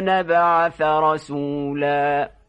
نبعث رسولاً.